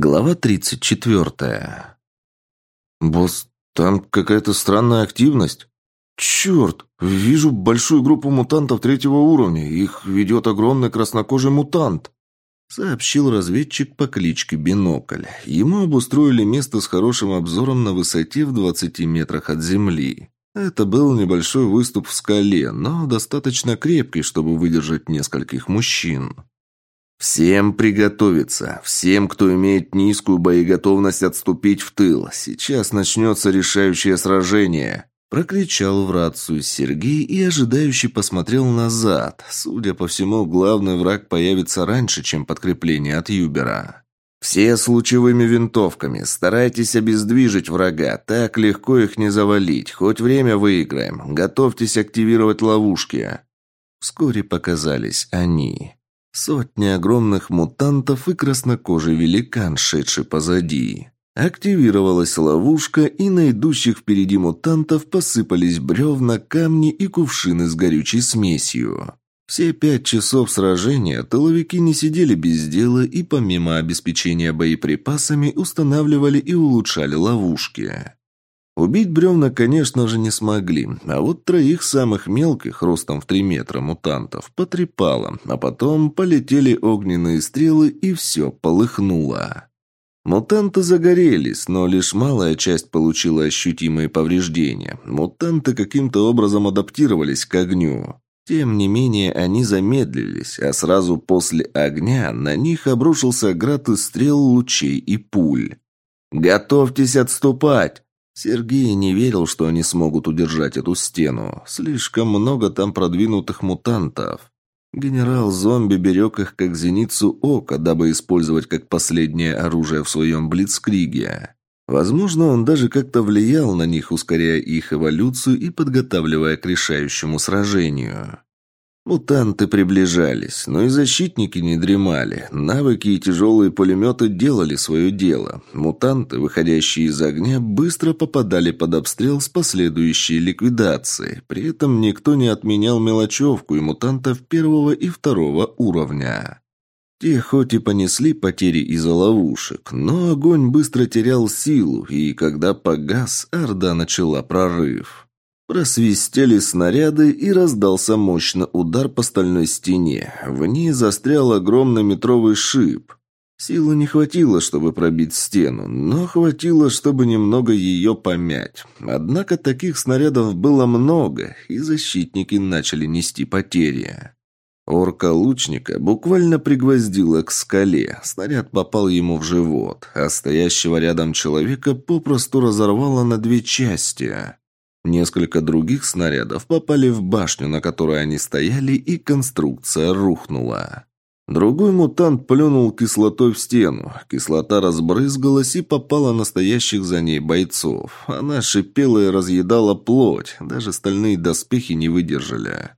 Глава 34. «Босс, там какая-то странная активность. Черт, вижу большую группу мутантов третьего уровня. Их ведет огромный краснокожий мутант», — сообщил разведчик по кличке Бинокль. Ему обустроили место с хорошим обзором на высоте в 20 метрах от земли. Это был небольшой выступ в скале, но достаточно крепкий, чтобы выдержать нескольких мужчин. «Всем приготовиться. Всем, кто имеет низкую боеготовность отступить в тыл. Сейчас начнется решающее сражение». Прокричал в рацию Сергей и ожидающий посмотрел назад. Судя по всему, главный враг появится раньше, чем подкрепление от Юбера. «Все с лучевыми винтовками. Старайтесь обездвижить врага. Так легко их не завалить. Хоть время выиграем. Готовьтесь активировать ловушки». Вскоре показались они. Сотни огромных мутантов и краснокожий великан, шедший позади. Активировалась ловушка, и на идущих впереди мутантов посыпались бревна, камни и кувшины с горючей смесью. Все пять часов сражения тыловики не сидели без дела и помимо обеспечения боеприпасами устанавливали и улучшали ловушки. Убить бревна, конечно же, не смогли, а вот троих самых мелких, ростом в три метра, мутантов, потрепало, а потом полетели огненные стрелы и все полыхнуло. Мутанты загорелись, но лишь малая часть получила ощутимые повреждения. Мутанты каким-то образом адаптировались к огню. Тем не менее, они замедлились, а сразу после огня на них обрушился град из стрел, лучей и пуль. «Готовьтесь отступать!» Сергей не верил, что они смогут удержать эту стену. Слишком много там продвинутых мутантов. Генерал-зомби берег их как зеницу ока, дабы использовать как последнее оружие в своем блицкриге. Возможно, он даже как-то влиял на них, ускоряя их эволюцию и подготавливая к решающему сражению. Мутанты приближались, но и защитники не дремали. Навыки и тяжелые пулеметы делали свое дело. Мутанты, выходящие из огня, быстро попадали под обстрел с последующей ликвидацией. При этом никто не отменял мелочевку и мутантов первого и второго уровня. Те хоть и понесли потери из-за ловушек, но огонь быстро терял силу, и когда погас, Орда начала прорыв. Просвистели снаряды, и раздался мощный удар по стальной стене. В ней застрял огромный метровый шип. Силы не хватило, чтобы пробить стену, но хватило, чтобы немного ее помять. Однако таких снарядов было много, и защитники начали нести потери. Орка-лучника буквально пригвоздила к скале. Снаряд попал ему в живот, а стоящего рядом человека попросту разорвало на две части. Несколько других снарядов попали в башню, на которой они стояли, и конструкция рухнула. Другой мутант плюнул кислотой в стену. Кислота разбрызгалась и попала на стоящих за ней бойцов. Она шипела и разъедала плоть. Даже стальные доспехи не выдержали.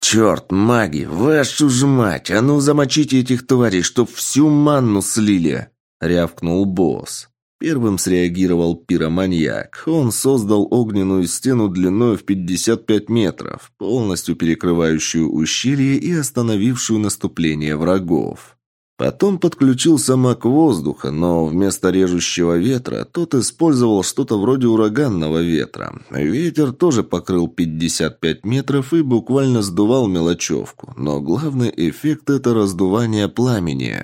«Черт, маги! Вашу ж мать! А ну замочите этих тварей, чтоб всю манну слили!» — рявкнул босс. Первым среагировал пироманьяк. Он создал огненную стену длиной в 55 метров, полностью перекрывающую ущелье и остановившую наступление врагов. Потом подключился маг воздуха, но вместо режущего ветра тот использовал что-то вроде ураганного ветра. Ветер тоже покрыл 55 метров и буквально сдувал мелочевку, но главный эффект – это раздувание пламени.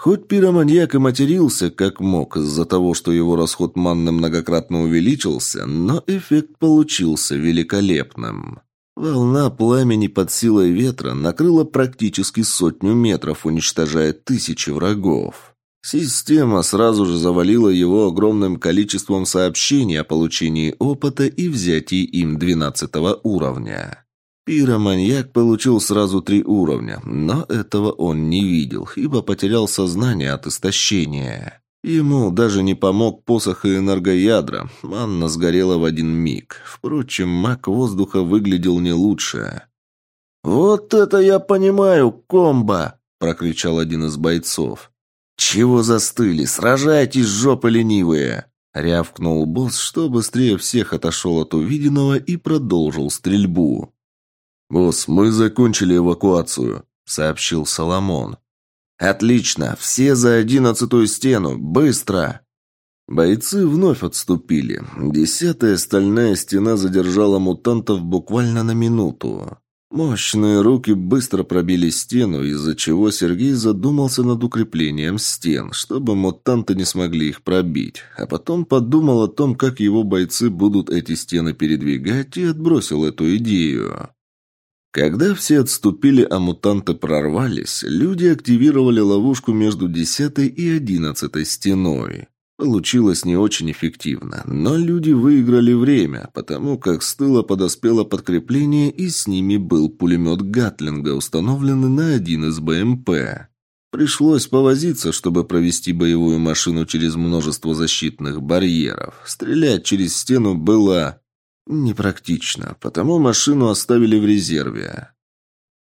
Хоть пироманьяк и матерился как мог из-за того, что его расход манны многократно увеличился, но эффект получился великолепным. Волна пламени под силой ветра накрыла практически сотню метров, уничтожая тысячи врагов. Система сразу же завалила его огромным количеством сообщений о получении опыта и взятии им 12 уровня. Пироманьяк получил сразу три уровня, но этого он не видел, ибо потерял сознание от истощения. Ему даже не помог посох и энергоядра, манна сгорела в один миг. Впрочем, маг воздуха выглядел не лучше. «Вот это я понимаю, комбо!» – прокричал один из бойцов. «Чего застыли? Сражайтесь, жопы ленивые!» Рявкнул босс, что быстрее всех отошел от увиденного и продолжил стрельбу. «Босс, мы закончили эвакуацию», — сообщил Соломон. «Отлично! Все за одиннадцатую стену! Быстро!» Бойцы вновь отступили. Десятая стальная стена задержала мутантов буквально на минуту. Мощные руки быстро пробили стену, из-за чего Сергей задумался над укреплением стен, чтобы мутанты не смогли их пробить, а потом подумал о том, как его бойцы будут эти стены передвигать, и отбросил эту идею. Когда все отступили, а мутанты прорвались, люди активировали ловушку между десятой и одиннадцатой стеной. Получилось не очень эффективно, но люди выиграли время, потому как с тыла подоспело подкрепление и с ними был пулемет Гатлинга, установленный на один из БМП. Пришлось повозиться, чтобы провести боевую машину через множество защитных барьеров. Стрелять через стену было непрактично, потому машину оставили в резерве.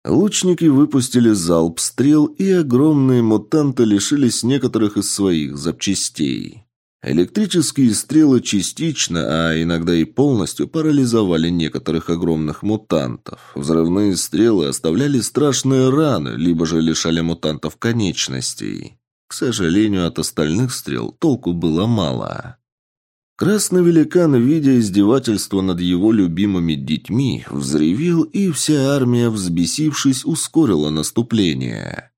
Лучники выпустили залп стрел, и огромные мутанты лишились некоторых из своих запчастей. Электрические стрелы частично, а иногда и полностью парализовали некоторых огромных мутантов. Взрывные стрелы оставляли страшные раны, либо же лишали мутантов конечностей. К сожалению, от остальных стрел толку было мало. Красный великан, видя издевательство над его любимыми детьми, взревел, и вся армия, взбесившись, ускорила наступление.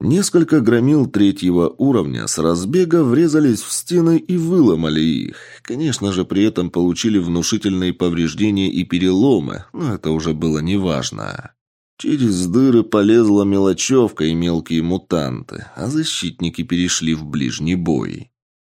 Несколько громил третьего уровня с разбега врезались в стены и выломали их. Конечно же, при этом получили внушительные повреждения и переломы, но это уже было неважно. Через дыры полезла мелочевка и мелкие мутанты, а защитники перешли в ближний бой.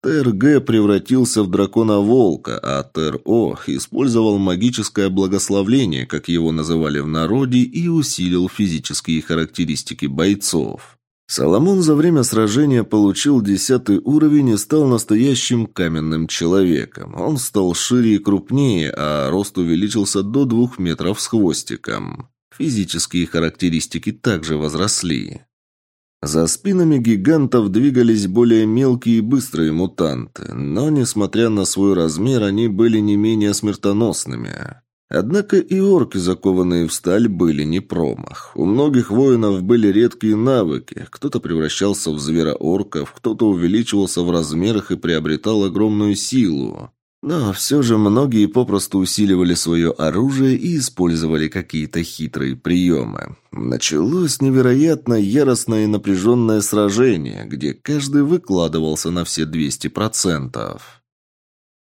ТРГ превратился в дракона-волка, а ТРО использовал магическое благословление, как его называли в народе, и усилил физические характеристики бойцов. Соломон за время сражения получил десятый уровень и стал настоящим каменным человеком. Он стал шире и крупнее, а рост увеличился до двух метров с хвостиком. Физические характеристики также возросли. За спинами гигантов двигались более мелкие и быстрые мутанты, но, несмотря на свой размер, они были не менее смертоносными. Однако и орки, закованные в сталь, были не промах. У многих воинов были редкие навыки. Кто-то превращался в звероорков, кто-то увеличивался в размерах и приобретал огромную силу. Но все же многие попросту усиливали свое оружие и использовали какие-то хитрые приемы. Началось невероятно яростное и напряженное сражение, где каждый выкладывался на все 200%.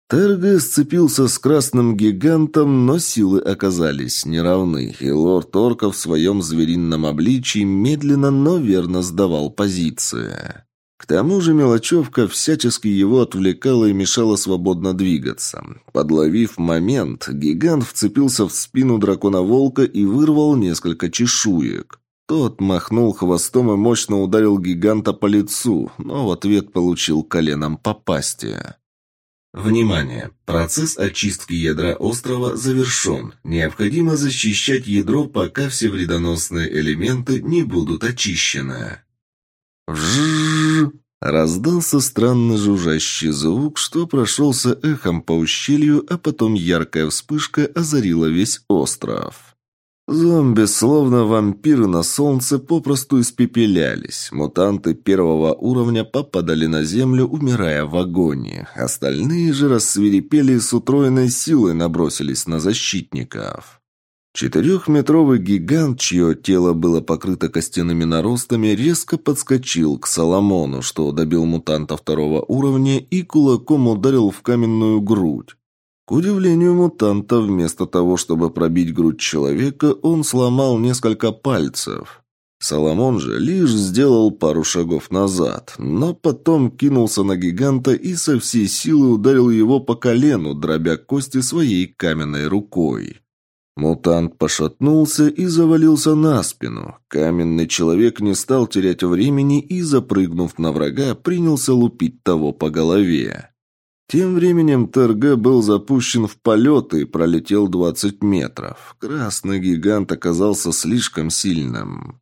Терго сцепился с красным гигантом, но силы оказались неравны, и лорд Орка в своем зверином обличии медленно, но верно сдавал позиции. К тому же мелочевка всячески его отвлекала и мешала свободно двигаться. Подловив момент, гигант вцепился в спину дракона-волка и вырвал несколько чешуек. Тот махнул хвостом и мощно ударил гиганта по лицу, но в ответ получил коленом по пасти. Внимание! Процесс очистки ядра острова завершен. Необходимо защищать ядро, пока все вредоносные элементы не будут очищены. Вжжж! Раздался странный жужжащий звук, что прошелся эхом по ущелью, а потом яркая вспышка озарила весь остров. Зомби, словно вампиры на солнце, попросту испепелялись. Мутанты первого уровня попадали на землю, умирая в агонии. Остальные же рассверепели с утроенной силой набросились на защитников. Четырехметровый гигант, чье тело было покрыто костяными наростами, резко подскочил к Соломону, что добил мутанта второго уровня и кулаком ударил в каменную грудь. К удивлению мутанта, вместо того, чтобы пробить грудь человека, он сломал несколько пальцев. Соломон же лишь сделал пару шагов назад, но потом кинулся на гиганта и со всей силы ударил его по колену, дробя кости своей каменной рукой. Мутант пошатнулся и завалился на спину. Каменный человек не стал терять времени и, запрыгнув на врага, принялся лупить того по голове. Тем временем ТРГ был запущен в полет и пролетел 20 метров. Красный гигант оказался слишком сильным.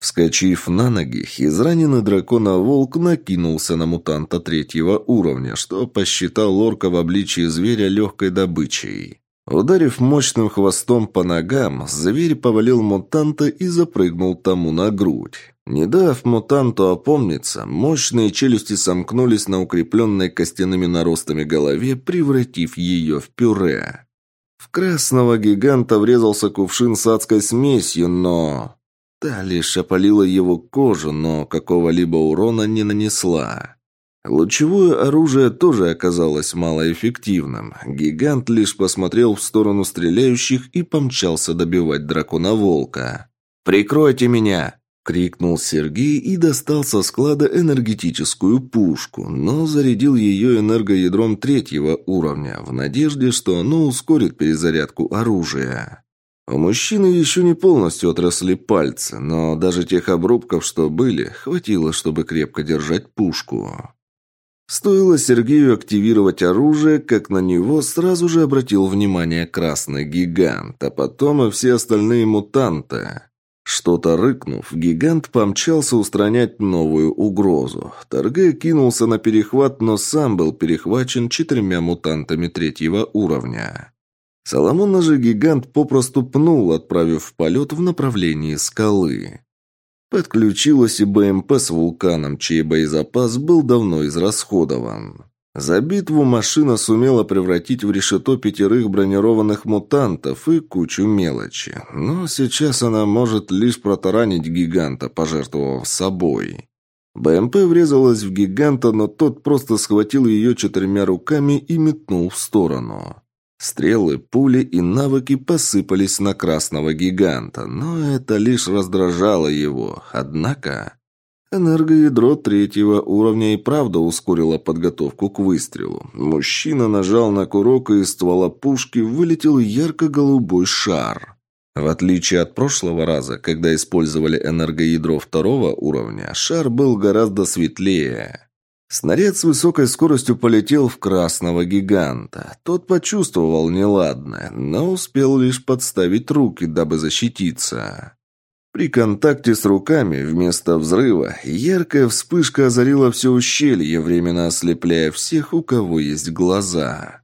Вскочив на ноги, израненный дракона-волк накинулся на мутанта третьего уровня, что посчитал орка в обличии зверя легкой добычей. Ударив мощным хвостом по ногам, зверь повалил мутанта и запрыгнул тому на грудь. Не дав мутанту опомниться, мощные челюсти сомкнулись на укрепленной костяными наростами голове, превратив ее в пюре. В красного гиганта врезался кувшин с адской смесью, но... Та лишь опалила его кожу, но какого-либо урона не нанесла. Лучевое оружие тоже оказалось малоэффективным. Гигант лишь посмотрел в сторону стреляющих и помчался добивать дракона-волка. «Прикройте меня!» — крикнул Сергей и достал со склада энергетическую пушку, но зарядил ее энергоядром третьего уровня, в надежде, что оно ускорит перезарядку оружия. У мужчины еще не полностью отросли пальцы, но даже тех обрубков, что были, хватило, чтобы крепко держать пушку. Стоило Сергею активировать оружие, как на него сразу же обратил внимание красный гигант, а потом и все остальные мутанты. Что-то рыкнув, гигант помчался устранять новую угрозу. Торге кинулся на перехват, но сам был перехвачен четырьмя мутантами третьего уровня. Соломона же гигант попросту пнул, отправив в полет в направлении скалы. Подключилась и БМП с вулканом, чей боезапас был давно израсходован. За битву машина сумела превратить в решето пятерых бронированных мутантов и кучу мелочи. Но сейчас она может лишь протаранить гиганта, пожертвовав собой. БМП врезалась в гиганта, но тот просто схватил ее четырьмя руками и метнул в сторону. Стрелы, пули и навыки посыпались на красного гиганта, но это лишь раздражало его. Однако... Энергоядро третьего уровня и правда ускорило подготовку к выстрелу. Мужчина нажал на курок, и из ствола пушки вылетел ярко-голубой шар. В отличие от прошлого раза, когда использовали энергоядро второго уровня, шар был гораздо светлее. Снаряд с высокой скоростью полетел в красного гиганта. Тот почувствовал неладное, но успел лишь подставить руки, дабы защититься. При контакте с руками вместо взрыва яркая вспышка озарила все ущелье, временно ослепляя всех, у кого есть глаза.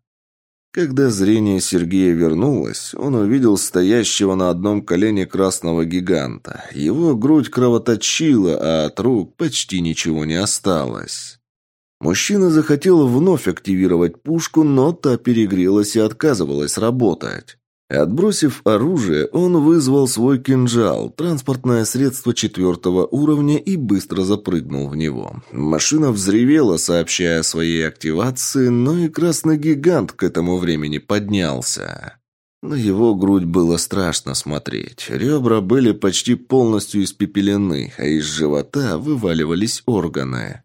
Когда зрение Сергея вернулось, он увидел стоящего на одном колене красного гиганта. Его грудь кровоточила, а от рук почти ничего не осталось. Мужчина захотел вновь активировать пушку, но та перегрелась и отказывалась работать. Отбросив оружие, он вызвал свой кинжал, транспортное средство четвертого уровня, и быстро запрыгнул в него. Машина взревела, сообщая о своей активации, но и красный гигант к этому времени поднялся. На его грудь было страшно смотреть. Ребра были почти полностью испепелены, а из живота вываливались органы.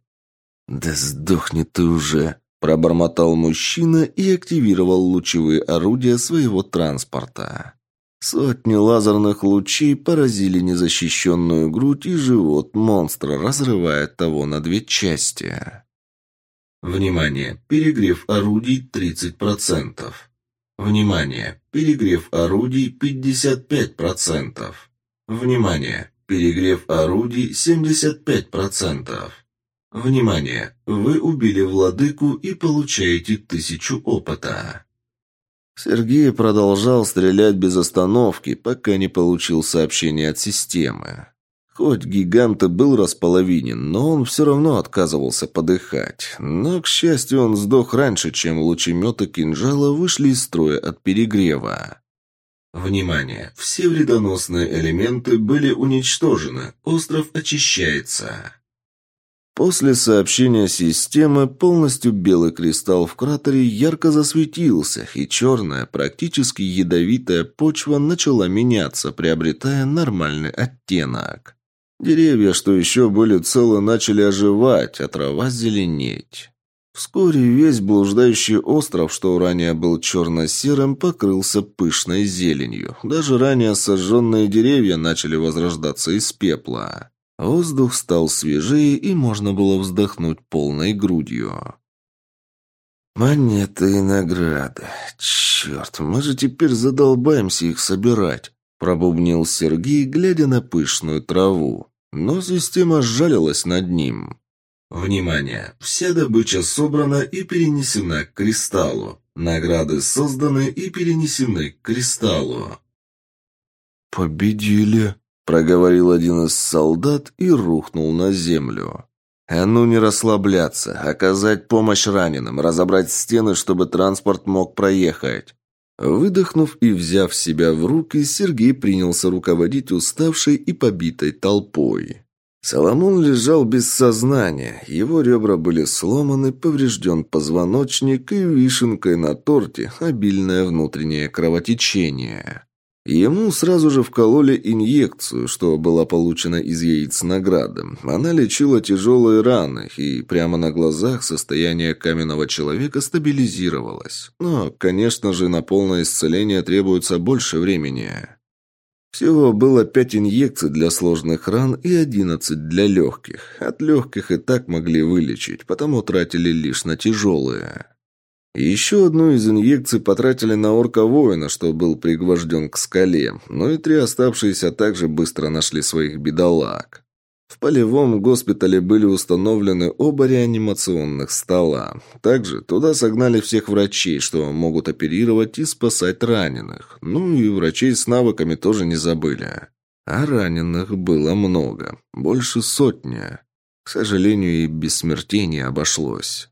«Да сдохни ты уже!» – пробормотал мужчина и активировал лучевые орудия своего транспорта. Сотни лазерных лучей поразили незащищенную грудь и живот монстра, разрывая того на две части. Внимание! Перегрев орудий 30%. Внимание! Перегрев орудий 55%. Внимание! Перегрев орудий 75%. Внимание! Вы убили владыку и получаете тысячу опыта. Сергей продолжал стрелять без остановки, пока не получил сообщение от системы. Хоть гигант и был располовинен, но он все равно отказывался подыхать. Но, к счастью, он сдох раньше, чем лучеметы кинжала вышли из строя от перегрева. Внимание! Все вредоносные элементы были уничтожены. Остров очищается. После сообщения системы полностью белый кристалл в кратере ярко засветился, и черная, практически ядовитая почва начала меняться, приобретая нормальный оттенок. Деревья, что еще были целы, начали оживать, а трава зеленеть. Вскоре весь блуждающий остров, что ранее был черно-серым, покрылся пышной зеленью. Даже ранее сожженные деревья начали возрождаться из пепла. Воздух стал свежее, и можно было вздохнуть полной грудью. «Монеты и награды. Черт, мы же теперь задолбаемся их собирать», – пробубнил Сергей, глядя на пышную траву. Но система сжалилась над ним. «Внимание! Вся добыча собрана и перенесена к кристаллу. Награды созданы и перенесены к кристаллу». «Победили!» — проговорил один из солдат и рухнул на землю. «А ну не расслабляться, оказать помощь раненым, разобрать стены, чтобы транспорт мог проехать». Выдохнув и взяв себя в руки, Сергей принялся руководить уставшей и побитой толпой. Соломон лежал без сознания, его ребра были сломаны, поврежден позвоночник и вишенкой на торте обильное внутреннее кровотечение. Ему сразу же вкололи инъекцию, что была получена из яиц награды. Она лечила тяжелые раны, и прямо на глазах состояние каменного человека стабилизировалось. Но, конечно же, на полное исцеление требуется больше времени. Всего было пять инъекций для сложных ран и одиннадцать для легких. От легких и так могли вылечить, потому тратили лишь на тяжелые. Еще одну из инъекций потратили на орка-воина, что был пригвожден к скале, но и три оставшиеся также быстро нашли своих бедолаг. В полевом госпитале были установлены оба реанимационных стола. Также туда согнали всех врачей, что могут оперировать и спасать раненых. Ну и врачей с навыками тоже не забыли. А раненых было много, больше сотни. К сожалению, и без смертей не обошлось.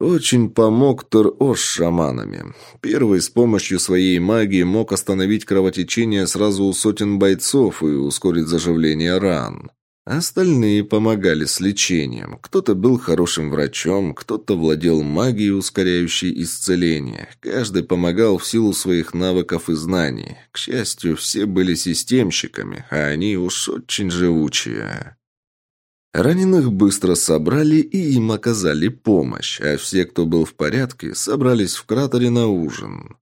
Очень помог Тор-Ош с шаманами. Первый с помощью своей магии мог остановить кровотечение сразу у сотен бойцов и ускорить заживление ран. Остальные помогали с лечением. Кто-то был хорошим врачом, кто-то владел магией, ускоряющей исцеление. Каждый помогал в силу своих навыков и знаний. К счастью, все были системщиками, а они уж очень живучие. Раненых быстро собрали и им оказали помощь, а все, кто был в порядке, собрались в кратере на ужин.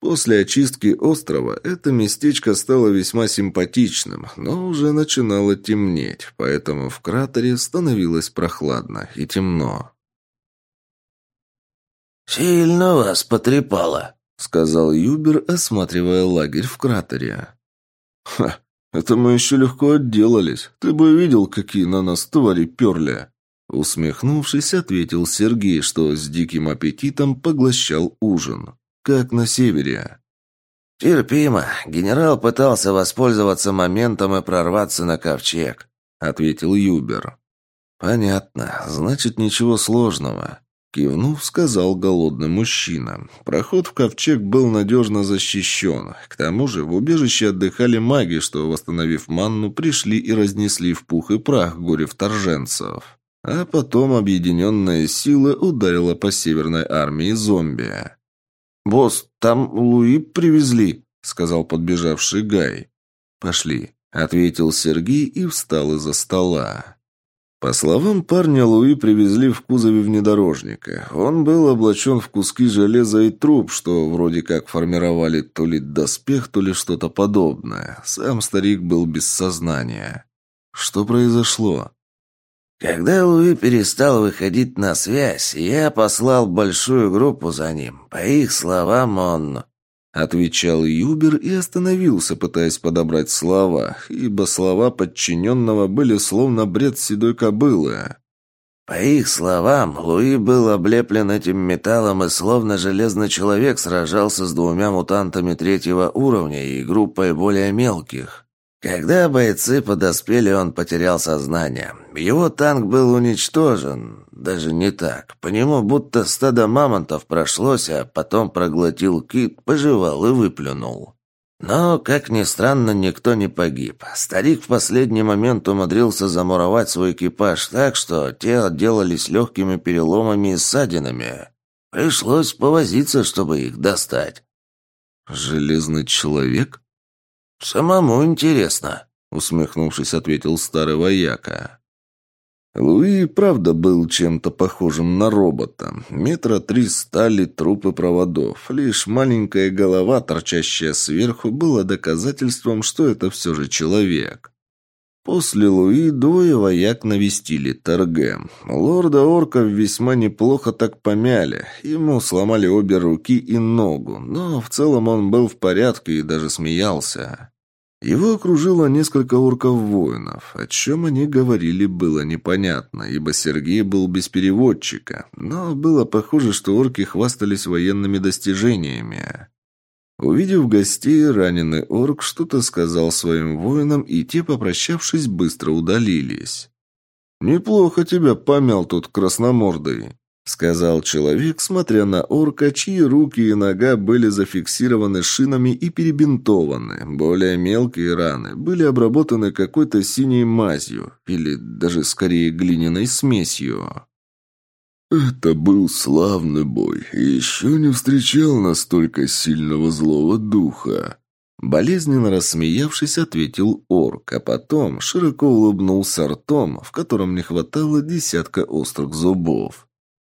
После очистки острова это местечко стало весьма симпатичным, но уже начинало темнеть, поэтому в кратере становилось прохладно и темно. «Сильно вас потрепало», — сказал Юбер, осматривая лагерь в кратере. «Ха, это мы еще легко отделались. Ты бы видел, какие на нас твари перли». Усмехнувшись, ответил Сергей, что с диким аппетитом поглощал ужин. «Как на севере?» «Терпимо. Генерал пытался воспользоваться моментом и прорваться на ковчег», — ответил Юбер. «Понятно. Значит, ничего сложного». Кивнув, сказал голодный мужчина. Проход в ковчег был надежно защищен. К тому же в убежище отдыхали маги, что, восстановив манну, пришли и разнесли в пух и прах горе вторженцев. А потом объединенная сила ударила по северной армии зомби. «Босс, там Луи привезли», — сказал подбежавший Гай. «Пошли», — ответил Сергей и встал из-за стола. По словам парня, Луи привезли в кузове внедорожника. Он был облачен в куски железа и труб, что вроде как формировали то ли доспех, то ли что-то подобное. Сам старик был без сознания. Что произошло? Когда Луи перестал выходить на связь, я послал большую группу за ним. По их словам, он... Отвечал Юбер и остановился, пытаясь подобрать слова, ибо слова подчиненного были словно бред седой кобылы. По их словам, Луи был облеплен этим металлом и словно железный человек сражался с двумя мутантами третьего уровня и группой более мелких. Когда бойцы подоспели, он потерял сознание. Его танк был уничтожен. Даже не так. По нему будто стадо мамонтов прошлось, а потом проглотил кит, пожевал и выплюнул. Но, как ни странно, никто не погиб. Старик в последний момент умудрился замуровать свой экипаж так, что те отделались легкими переломами и ссадинами. Пришлось повозиться, чтобы их достать. «Железный человек?» «Самому интересно», — усмехнувшись, ответил старый вояка. Луи правда был чем-то похожим на робота. Метра три стали, трупы проводов. Лишь маленькая голова, торчащая сверху, была доказательством, что это все же человек. После Луи двое вояк навестили Торге. Лорда Орков весьма неплохо так помяли. Ему сломали обе руки и ногу, но в целом он был в порядке и даже смеялся. Его окружило несколько орков-воинов. О чем они говорили, было непонятно, ибо Сергей был без переводчика. Но было похоже, что орки хвастались военными достижениями. Увидев гостей, раненый орк что-то сказал своим воинам, и те, попрощавшись, быстро удалились. «Неплохо тебя помял тут красномордый», — сказал человек, смотря на орка, чьи руки и нога были зафиксированы шинами и перебинтованы. Более мелкие раны были обработаны какой-то синей мазью, или даже скорее глиняной смесью. Это был славный бой, еще не встречал настолько сильного злого духа. Болезненно рассмеявшись, ответил орк, а потом широко улыбнулся ртом, в котором не хватало десятка острых зубов.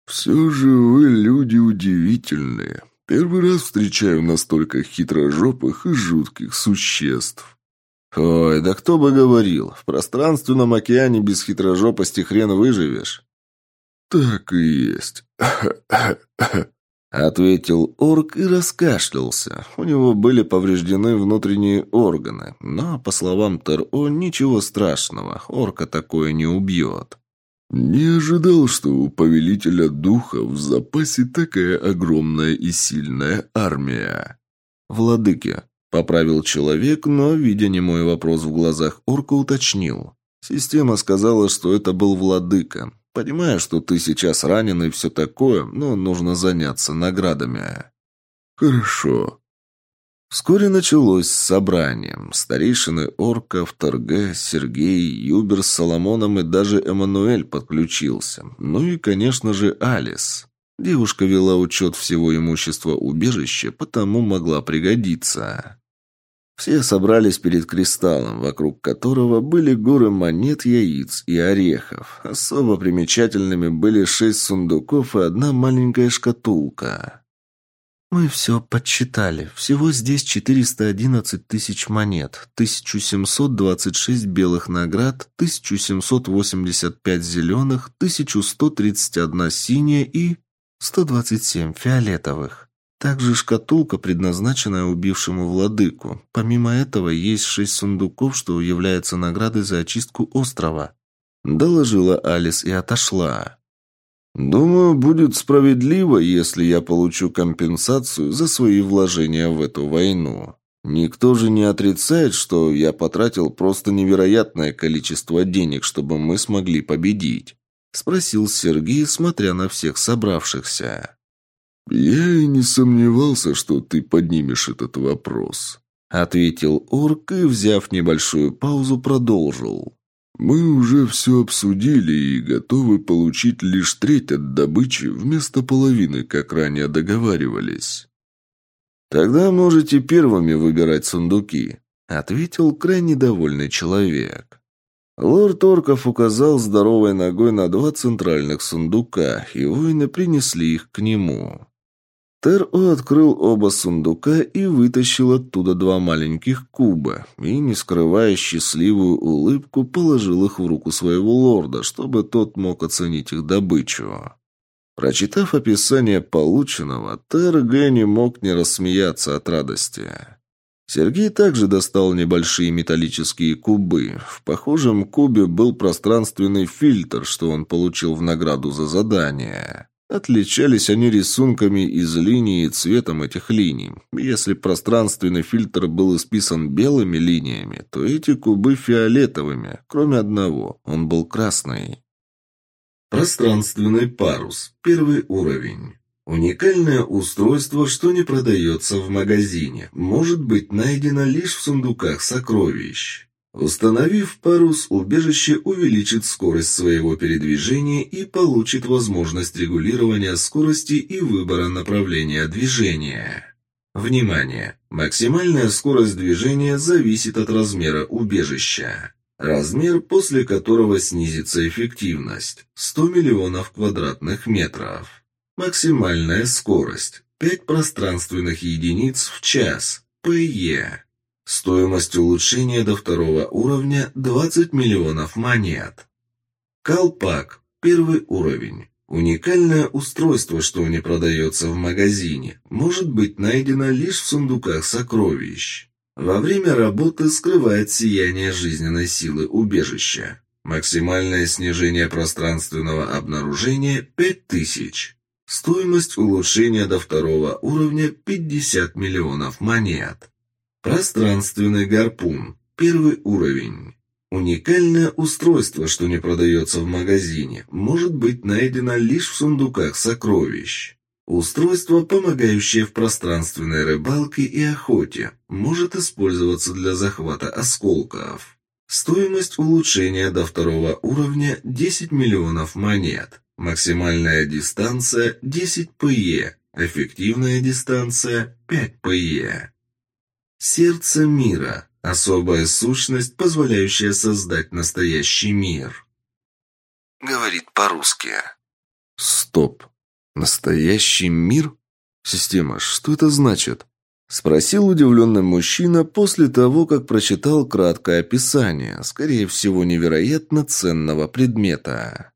«Все же вы люди удивительные. Первый раз встречаю настолько хитрожопых и жутких существ». «Ой, да кто бы говорил, в пространственном океане без хитрожопости хрен выживешь». «Так и есть», — ответил орк и раскашлялся. У него были повреждены внутренние органы, но, по словам Тер-О, ничего страшного, орка такое не убьет. «Не ожидал, что у повелителя духа в запасе такая огромная и сильная армия». «Владыки», — поправил человек, но, видя немой вопрос в глазах орка, уточнил. Система сказала, что это был владыка. Понимаю, что ты сейчас ранен и все такое, но нужно заняться наградами». «Хорошо». Вскоре началось собрание. Старейшины орков, Торге, Сергей, Юбер с Соломоном и даже Эммануэль подключился. Ну и, конечно же, Алис. Девушка вела учет всего имущества убежища, потому могла пригодиться. Все собрались перед кристаллом, вокруг которого были горы монет, яиц и орехов. Особо примечательными были шесть сундуков и одна маленькая шкатулка. «Мы все подсчитали. Всего здесь 411 тысяч монет, 1726 белых наград, 1785 зеленых, 1131 синяя и 127 фиолетовых. Также шкатулка, предназначенная убившему владыку. Помимо этого, есть шесть сундуков, что является наградой за очистку острова. Доложила Алис и отошла. «Думаю, будет справедливо, если я получу компенсацию за свои вложения в эту войну. Никто же не отрицает, что я потратил просто невероятное количество денег, чтобы мы смогли победить», — спросил Сергей, смотря на всех собравшихся. «Я и не сомневался, что ты поднимешь этот вопрос», — ответил орк и, взяв небольшую паузу, продолжил. «Мы уже все обсудили и готовы получить лишь треть от добычи вместо половины, как ранее договаривались». «Тогда можете первыми выбирать сундуки», — ответил крайне довольный человек. Лорд Орков указал здоровой ногой на два центральных сундука, и воины принесли их к нему. Тер-О открыл оба сундука и вытащил оттуда два маленьких куба, и, не скрывая счастливую улыбку, положил их в руку своего лорда, чтобы тот мог оценить их добычу. Прочитав описание полученного, Тер-Г не мог не рассмеяться от радости. Сергей также достал небольшие металлические кубы. В похожем кубе был пространственный фильтр, что он получил в награду за задание. Отличались они рисунками из линий и цветом этих линий. Если пространственный фильтр был исписан белыми линиями, то эти кубы фиолетовыми, кроме одного, он был красный. Пространственный парус. Первый уровень. Уникальное устройство, что не продается в магазине, может быть найдено лишь в сундуках сокровищ. Установив парус, убежище увеличит скорость своего передвижения и получит возможность регулирования скорости и выбора направления движения. Внимание! Максимальная скорость движения зависит от размера убежища. Размер, после которого снизится эффективность – 100 миллионов квадратных метров. Максимальная скорость – 5 пространственных единиц в час, ПЕ. Стоимость улучшения до второго уровня – 20 миллионов монет. Колпак. Первый уровень. Уникальное устройство, что не продается в магазине, может быть найдено лишь в сундуках сокровищ. Во время работы скрывает сияние жизненной силы убежища. Максимальное снижение пространственного обнаружения – 5000. Стоимость улучшения до второго уровня 50 миллионов монет. Пространственный гарпун. Первый уровень. Уникальное устройство, что не продается в магазине, может быть найдено лишь в сундуках сокровищ. Устройство, помогающее в пространственной рыбалке и охоте, может использоваться для захвата осколков. Стоимость улучшения до второго уровня 10 миллионов монет. Максимальная дистанция 10 ПЕ, эффективная дистанция 5 ПЕ. Сердце мира – особая сущность, позволяющая создать настоящий мир. Говорит по-русски. Стоп. Настоящий мир? Система, что это значит? Спросил удивленный мужчина после того, как прочитал краткое описание, скорее всего, невероятно ценного предмета.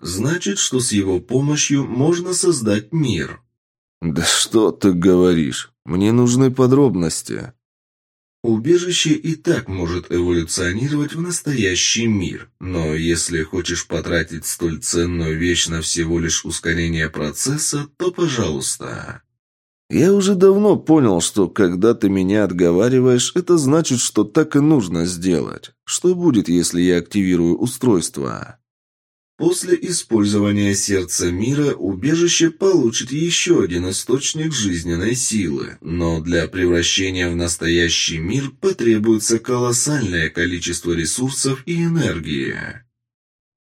Значит, что с его помощью можно создать мир. Да что ты говоришь? Мне нужны подробности. Убежище и так может эволюционировать в настоящий мир, но если хочешь потратить столь ценную вещь на всего лишь ускорение процесса, то пожалуйста. Я уже давно понял, что когда ты меня отговариваешь, это значит, что так и нужно сделать. Что будет, если я активирую устройство? После использования сердца мира убежище получит еще один источник жизненной силы, но для превращения в настоящий мир потребуется колоссальное количество ресурсов и энергии.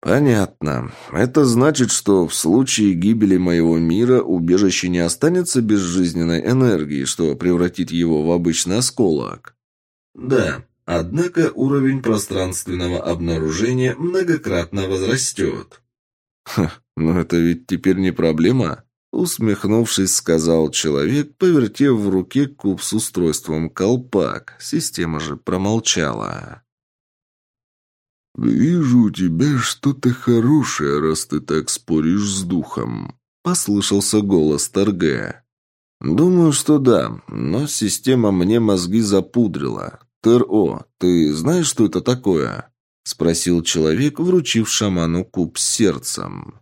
Понятно. Это значит, что в случае гибели моего мира убежище не останется без жизненной энергии, что превратит его в обычный осколок. Да, Однако уровень пространственного обнаружения многократно возрастет. «Ха, но это ведь теперь не проблема», — усмехнувшись, сказал человек, повертев в руке куб с устройством колпак. Система же промолчала. «Вижу у тебя что-то хорошее, раз ты так споришь с духом», — послышался голос Торге. «Думаю, что да, но система мне мозги запудрила. «Тер-О, ты знаешь, что это такое?» — спросил человек, вручив шаману куб с сердцем.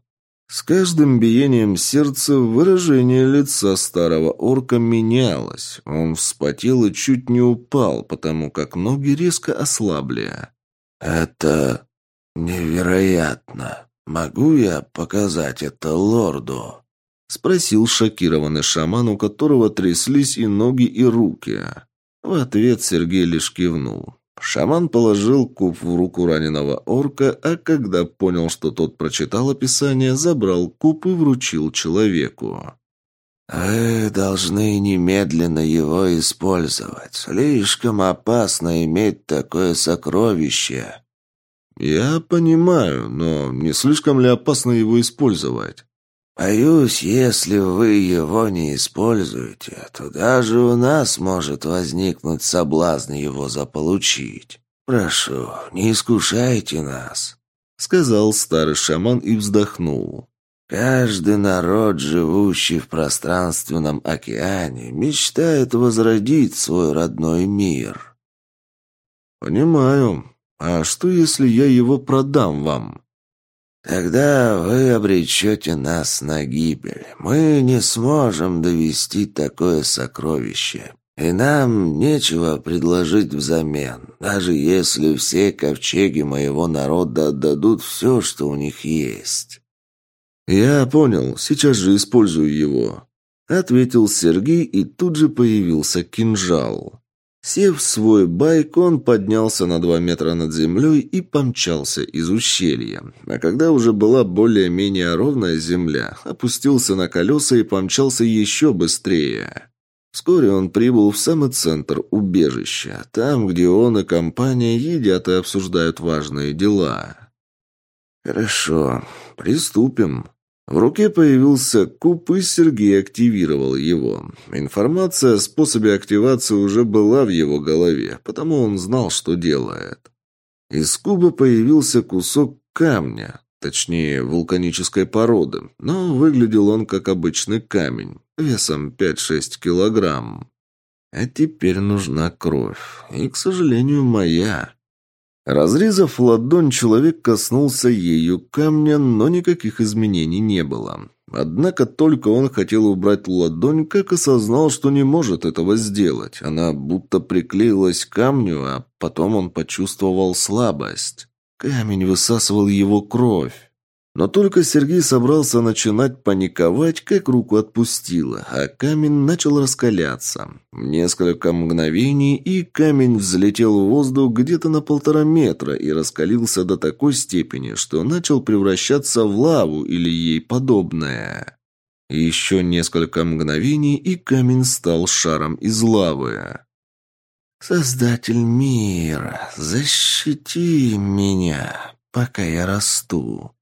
С каждым биением сердца выражение лица старого орка менялось. Он вспотел и чуть не упал, потому как ноги резко ослабли. «Это невероятно. Могу я показать это лорду?» — спросил шокированный шаман, у которого тряслись и ноги, и руки. В ответ Сергей лишь кивнул. Шаман положил куб в руку раненого орка, а когда понял, что тот прочитал описание, забрал куб и вручил человеку. «Вы должны немедленно его использовать. Слишком опасно иметь такое сокровище». «Я понимаю, но не слишком ли опасно его использовать?» Боюсь, если вы его не используете, то даже у нас может возникнуть соблазн его заполучить. Прошу, не искушайте нас», — сказал старый шаман и вздохнул. «Каждый народ, живущий в пространственном океане, мечтает возродить свой родной мир». «Понимаю. А что, если я его продам вам?» Тогда вы обречете нас на гибель. Мы не сможем довести такое сокровище. И нам нечего предложить взамен, даже если все ковчеги моего народа отдадут все, что у них есть». «Я понял. Сейчас же использую его», — ответил Сергей, и тут же появился кинжал. Сев в свой байк, он поднялся на два метра над землей и помчался из ущелья. А когда уже была более-менее ровная земля, опустился на колеса и помчался еще быстрее. Вскоре он прибыл в самый центр убежища, там, где он и компания едят и обсуждают важные дела. «Хорошо, приступим», в руке появился куб, и Сергей активировал его. Информация о способе активации уже была в его голове, потому он знал, что делает. Из куба появился кусок камня, точнее, вулканической породы, но выглядел он как обычный камень, весом 5-6 килограмм. А теперь нужна кровь, и, к сожалению, моя. Разрезав ладонь, человек коснулся ею камня, но никаких изменений не было. Однако только он хотел убрать ладонь, как осознал, что не может этого сделать. Она будто приклеилась к камню, а потом он почувствовал слабость. Камень высасывал его кровь. Но только Сергей собрался начинать паниковать, как руку отпустило, а камень начал раскаляться. Несколько мгновений, и камень взлетел в воздух где-то на полтора метра и раскалился до такой степени, что начал превращаться в лаву или ей подобное. Еще несколько мгновений, и камень стал шаром из лавы. «Создатель мира, защити меня, пока я расту»,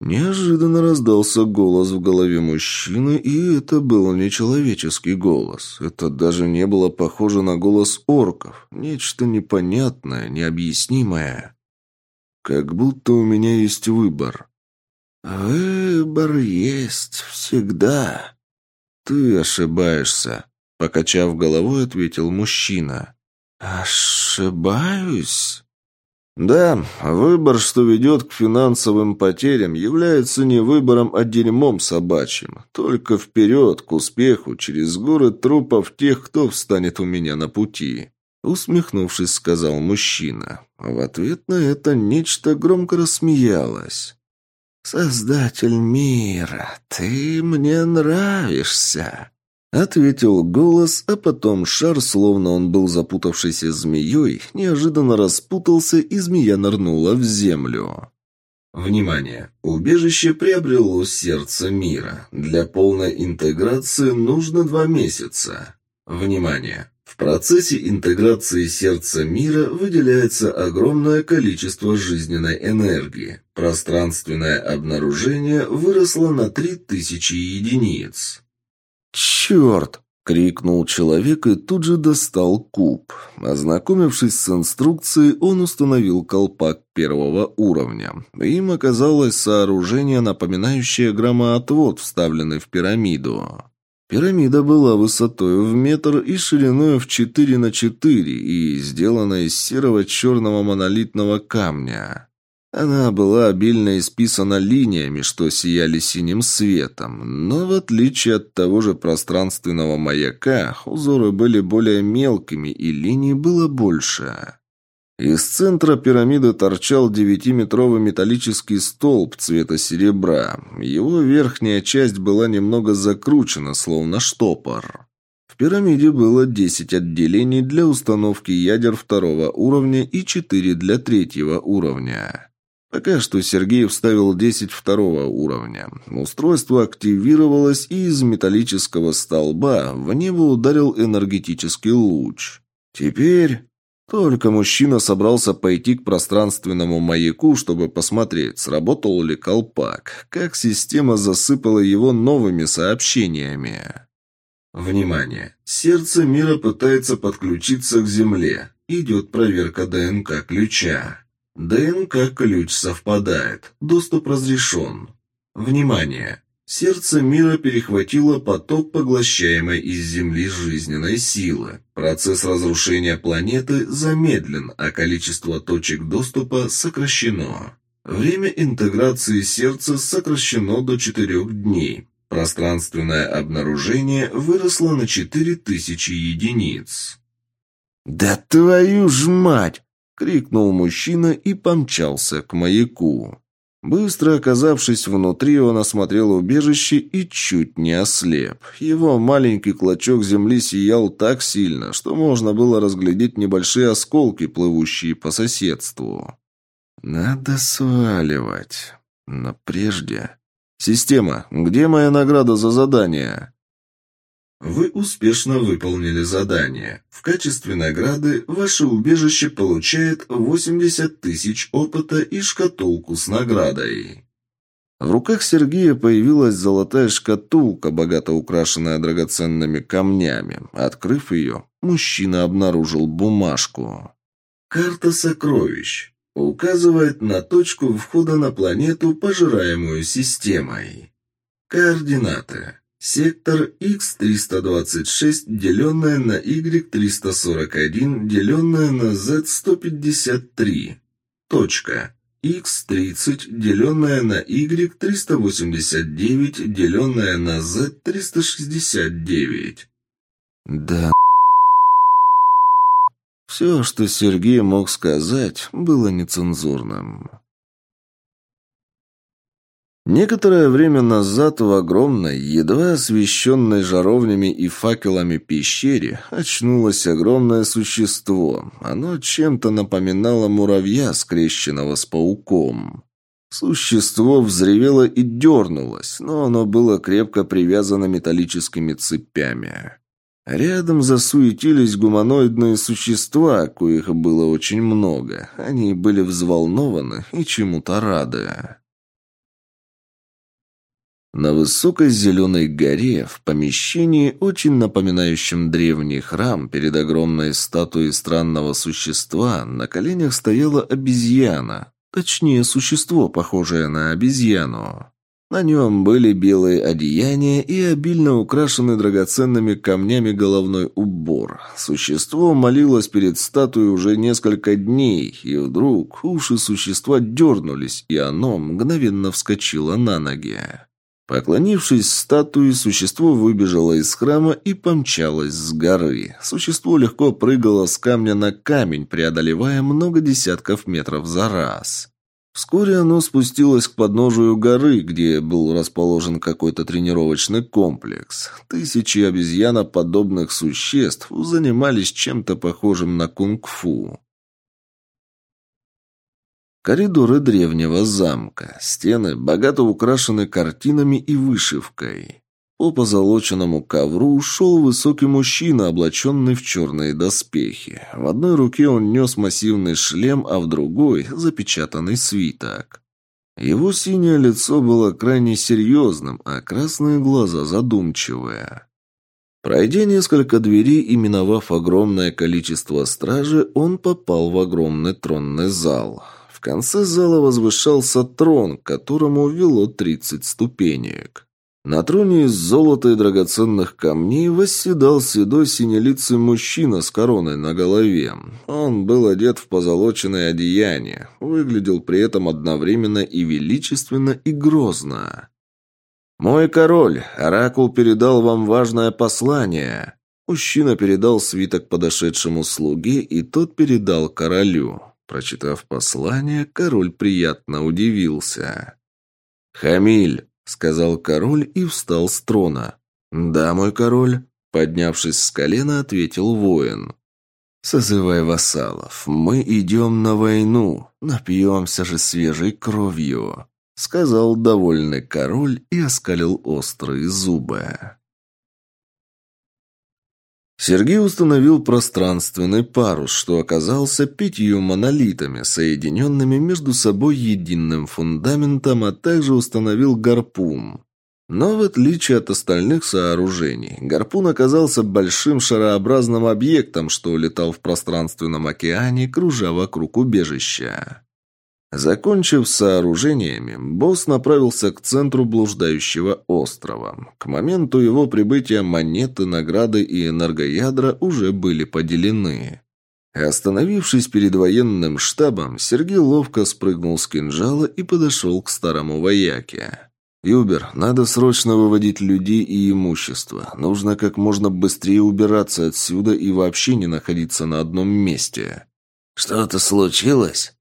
Неожиданно раздался голос в голове мужчины, и это был не человеческий голос. Это даже не было похоже на голос орков. Нечто непонятное, необъяснимое. Как будто у меня есть выбор. «Выбор есть всегда». «Ты ошибаешься», — покачав головой, ответил мужчина. «Ошибаюсь?» Да, выбор, что ведет к финансовым потерям, является не выбором, а дерьмом собачьим. Только вперед, к успеху, через горы трупов тех, кто встанет у меня на пути. Усмехнувшись, сказал мужчина. В ответ на это нечто громко рассмеялось. «Создатель мира, ты мне нравишься!» Ответил голос, а потом шар, словно он был запутавшейся змеей, неожиданно распутался, и змея нырнула в землю. Внимание! Убежище приобрело сердце мира. Для полной интеграции нужно два месяца. Внимание! В процессе интеграции сердца мира выделяется огромное количество жизненной энергии. Пространственное обнаружение выросло на 3000 единиц. «Черт!» — крикнул человек и тут же достал куб. Ознакомившись с инструкцией, он установил колпак первого уровня. Им оказалось сооружение, напоминающее громоотвод, вставленный в пирамиду. Пирамида была высотой в метр и шириной в 4 на 4 и сделана из серого черного монолитного камня. Она была обильно исписана линиями, что сияли синим светом, но в отличие от того же пространственного маяка, узоры были более мелкими и линий было больше. Из центра пирамиды торчал девятиметровый металлический столб цвета серебра. Его верхняя часть была немного закручена, словно штопор. В пирамиде было 10 отделений для установки ядер второго уровня и 4 для третьего уровня. Пока что Сергей вставил 10 второго уровня. Устройство активировалось, и из металлического столба в небо ударил энергетический луч. Теперь... Только мужчина собрался пойти к пространственному маяку, чтобы посмотреть, сработал ли колпак, как система засыпала его новыми сообщениями. Внимание! Сердце мира пытается подключиться к Земле. Идет проверка ДНК ключа. ДНК-ключ совпадает. Доступ разрешен. Внимание! Сердце мира перехватило поток поглощаемой из Земли жизненной силы. Процесс разрушения планеты замедлен, а количество точек доступа сокращено. Время интеграции сердца сокращено до 4 дней. Пространственное обнаружение выросло на 4000 единиц. «Да твою ж мать!» Крикнул мужчина и помчался к маяку. Быстро оказавшись внутри, он осмотрел убежище и чуть не ослеп. Его маленький клочок земли сиял так сильно, что можно было разглядеть небольшие осколки, плывущие по соседству. «Надо сваливать. Но прежде...» «Система, где моя награда за задание?» Вы успешно выполнили задание. В качестве награды ваше убежище получает 80 тысяч опыта и шкатулку с наградой. В руках Сергея появилась золотая шкатулка, богато украшенная драгоценными камнями. Открыв ее, мужчина обнаружил бумажку. «Карта сокровищ. Указывает на точку входа на планету, пожираемую системой. Координаты. Сектор X326, деленное на Y341, деленное на Z153. Точка. x30, деленное на y 389, деленное на z 369. Да. Все, что Сергей мог сказать, было нецензурным. Некоторое время назад в огромной, едва освещенной жаровнями и факелами пещере очнулось огромное существо. Оно чем-то напоминало муравья, скрещенного с пауком. Существо взревело и дернулось, но оно было крепко привязано металлическими цепями. Рядом засуетились гуманоидные существа, коих было очень много. Они были взволнованы и чему-то рады. На высокой зеленой горе, в помещении, очень напоминающем древний храм, перед огромной статуей странного существа, на коленях стояла обезьяна. Точнее, существо, похожее на обезьяну. На нем были белые одеяния и обильно украшенный драгоценными камнями головной убор. Существо молилось перед статуей уже несколько дней, и вдруг уши существа дернулись, и оно мгновенно вскочило на ноги. Поклонившись статуе, существо выбежало из храма и помчалось с горы. Существо легко прыгало с камня на камень, преодолевая много десятков метров за раз. Вскоре оно спустилось к подножию горы, где был расположен какой-то тренировочный комплекс. Тысячи обезьяноподобных существ занимались чем-то похожим на кунг-фу. Коридоры древнего замка. Стены богато украшены картинами и вышивкой. По позолоченному ковру шел высокий мужчина, облаченный в черные доспехи. В одной руке он нес массивный шлем, а в другой – запечатанный свиток. Его синее лицо было крайне серьезным, а красные глаза задумчивые. Пройдя несколько дверей и миновав огромное количество стражи, он попал в огромный тронный зал – в конце зала возвышался трон, которому вело тридцать ступенек. На троне из золота и драгоценных камней восседал седой синелицый мужчина с короной на голове. Он был одет в позолоченное одеяние, выглядел при этом одновременно и величественно, и грозно. «Мой король, Оракул передал вам важное послание». Мужчина передал свиток подошедшему слуге, и тот передал королю. Прочитав послание, король приятно удивился. «Хамиль», — сказал король и встал с трона. «Да, мой король», — поднявшись с колена, ответил воин. «Созывай вассалов. Мы идем на войну. Напьемся же свежей кровью», — сказал довольный король и оскалил острые зубы. Сергей установил пространственный парус, что оказался пятью монолитами, соединенными между собой единым фундаментом, а также установил гарпун. Но в отличие от остальных сооружений, гарпун оказался большим шарообразным объектом, что летал в пространственном океане, кружа вокруг убежища. Закончив сооружениями, босс направился к центру блуждающего острова. К моменту его прибытия монеты, награды и энергоядра уже были поделены. Остановившись перед военным штабом, Сергей ловко спрыгнул с кинжала и подошел к старому вояке. «Юбер, надо срочно выводить людей и имущество. Нужно как можно быстрее убираться отсюда и вообще не находиться на одном месте». «Что-то случилось?»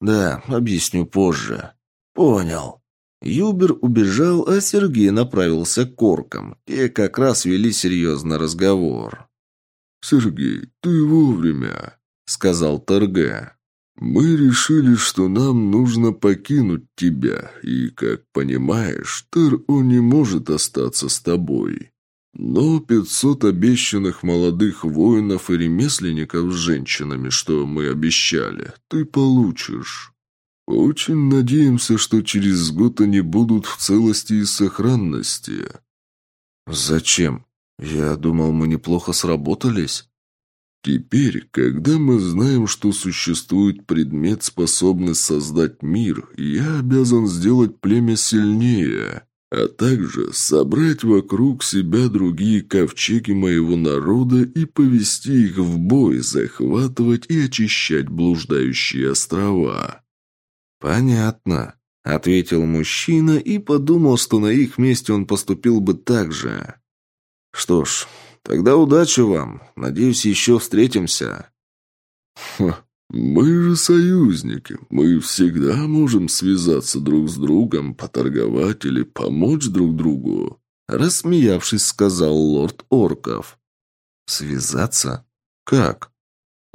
«Да, объясню позже». «Понял». Юбер убежал, а Сергей направился к оркам. Те как раз вели серьезный разговор. «Сергей, ты вовремя», — сказал ТРГ. «Мы решили, что нам нужно покинуть тебя, и, как понимаешь, Тер-О не может остаться с тобой. Но пятьсот обещанных молодых воинов и ремесленников с женщинами, что мы обещали, ты получишь. Очень надеемся, что через год они будут в целости и сохранности. Зачем? Я думал, мы неплохо сработались. Теперь, когда мы знаем, что существует предмет, способный создать мир, я обязан сделать племя сильнее а также собрать вокруг себя другие ковчеги моего народа и повести их в бой, захватывать и очищать блуждающие острова. «Понятно», — ответил мужчина и подумал, что на их месте он поступил бы так же. «Что ж, тогда удачи вам. Надеюсь, еще встретимся». «Ха, мы же союзники. Мы всегда можем связаться друг с другом, поторговать или помочь друг другу», — рассмеявшись, сказал лорд Орков. «Связаться? Как?»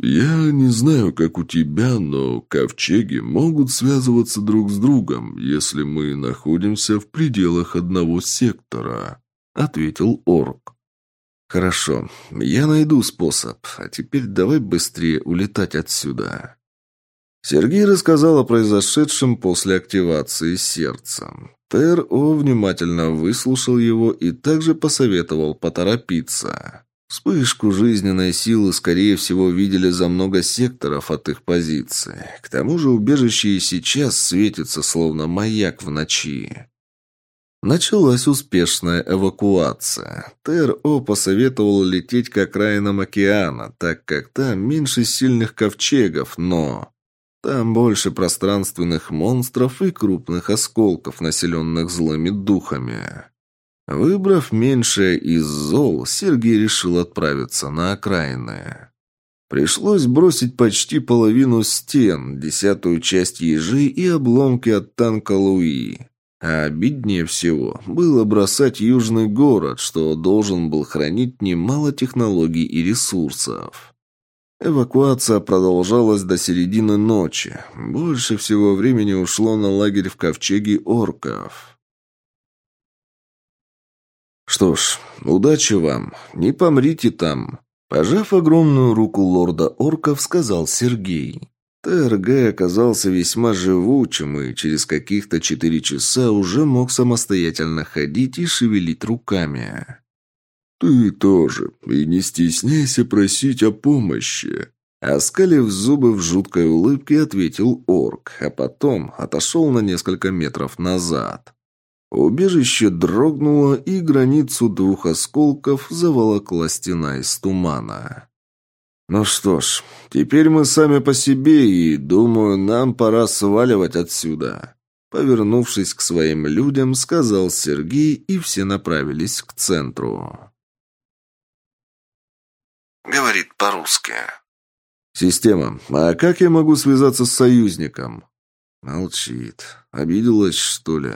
«Я не знаю, как у тебя, но ковчеги могут связываться друг с другом, если мы находимся в пределах одного сектора», — ответил орк. «Хорошо, я найду способ, а теперь давай быстрее улетать отсюда». Сергей рассказал о произошедшем после активации сердца. Тер-О внимательно выслушал его и также посоветовал поторопиться. Вспышку жизненной силы, скорее всего, видели за много секторов от их позиции. К тому же убежище и сейчас светится, словно маяк в ночи. Началась успешная эвакуация. ТРО посоветовал лететь к окраинам океана, так как там меньше сильных ковчегов, но... Там больше пространственных монстров и крупных осколков, населенных злыми духами. Выбрав меньшее из зол, Сергей решил отправиться на окраины. Пришлось бросить почти половину стен, десятую часть ежи и обломки от танка Луи. А обиднее всего было бросать южный город, что должен был хранить немало технологий и ресурсов. Эвакуация продолжалась до середины ночи. Больше всего времени ушло на лагерь в ковчеге орков. «Что ж, удачи вам. Не помрите там». Пожав огромную руку лорда орков, сказал Сергей. ТРГ оказался весьма живучим и через каких-то четыре часа уже мог самостоятельно ходить и шевелить руками. «Ты тоже. И не стесняйся просить о помощи». Оскалив зубы в жуткой улыбке, ответил орк, а потом отошел на несколько метров назад. Убежище дрогнуло, и границу двух осколков заволокла стена из тумана. «Ну что ж, теперь мы сами по себе, и, думаю, нам пора сваливать отсюда». Повернувшись к своим людям, сказал Сергей, и все направились к центру. Говорит по-русски. «Система, а как я могу связаться с союзником?» Молчит. Обиделась, что ли?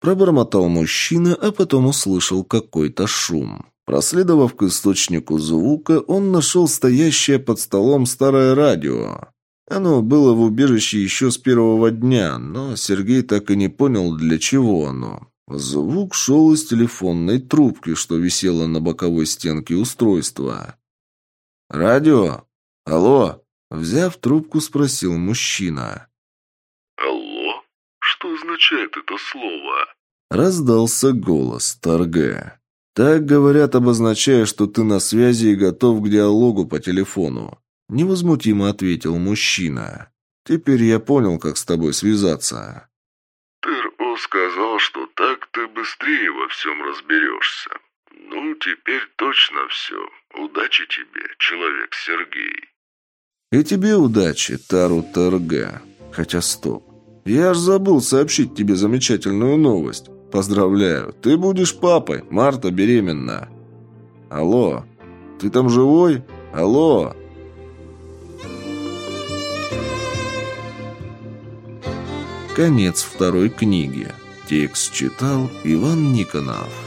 Пробормотал мужчина, а потом услышал какой-то шум. Проследовав к источнику звука, он нашел стоящее под столом старое радио. Оно было в убежище еще с первого дня, но Сергей так и не понял, для чего оно. Звук шел из телефонной трубки, что висела на боковой стенке устройства. «Радио? Алло?» Взяв трубку, спросил мужчина. «Алло? Что означает это слово?» Раздался голос Торге. «Так говорят, обозначая, что ты на связи и готов к диалогу по телефону», — невозмутимо ответил мужчина. «Теперь я понял, как с тобой связаться». «Тыр-О сказал, что так ты быстрее во всем разберешься. Ну, теперь точно все. Удачи тебе, человек Сергей». «И тебе удачи, Тару Торге. Хотя стоп. Я аж забыл сообщить тебе замечательную новость. Поздравляю, ты будешь папой, Марта беременна. Алло, ты там живой? Алло. Конец второй книги. Текст читал Иван Никонов.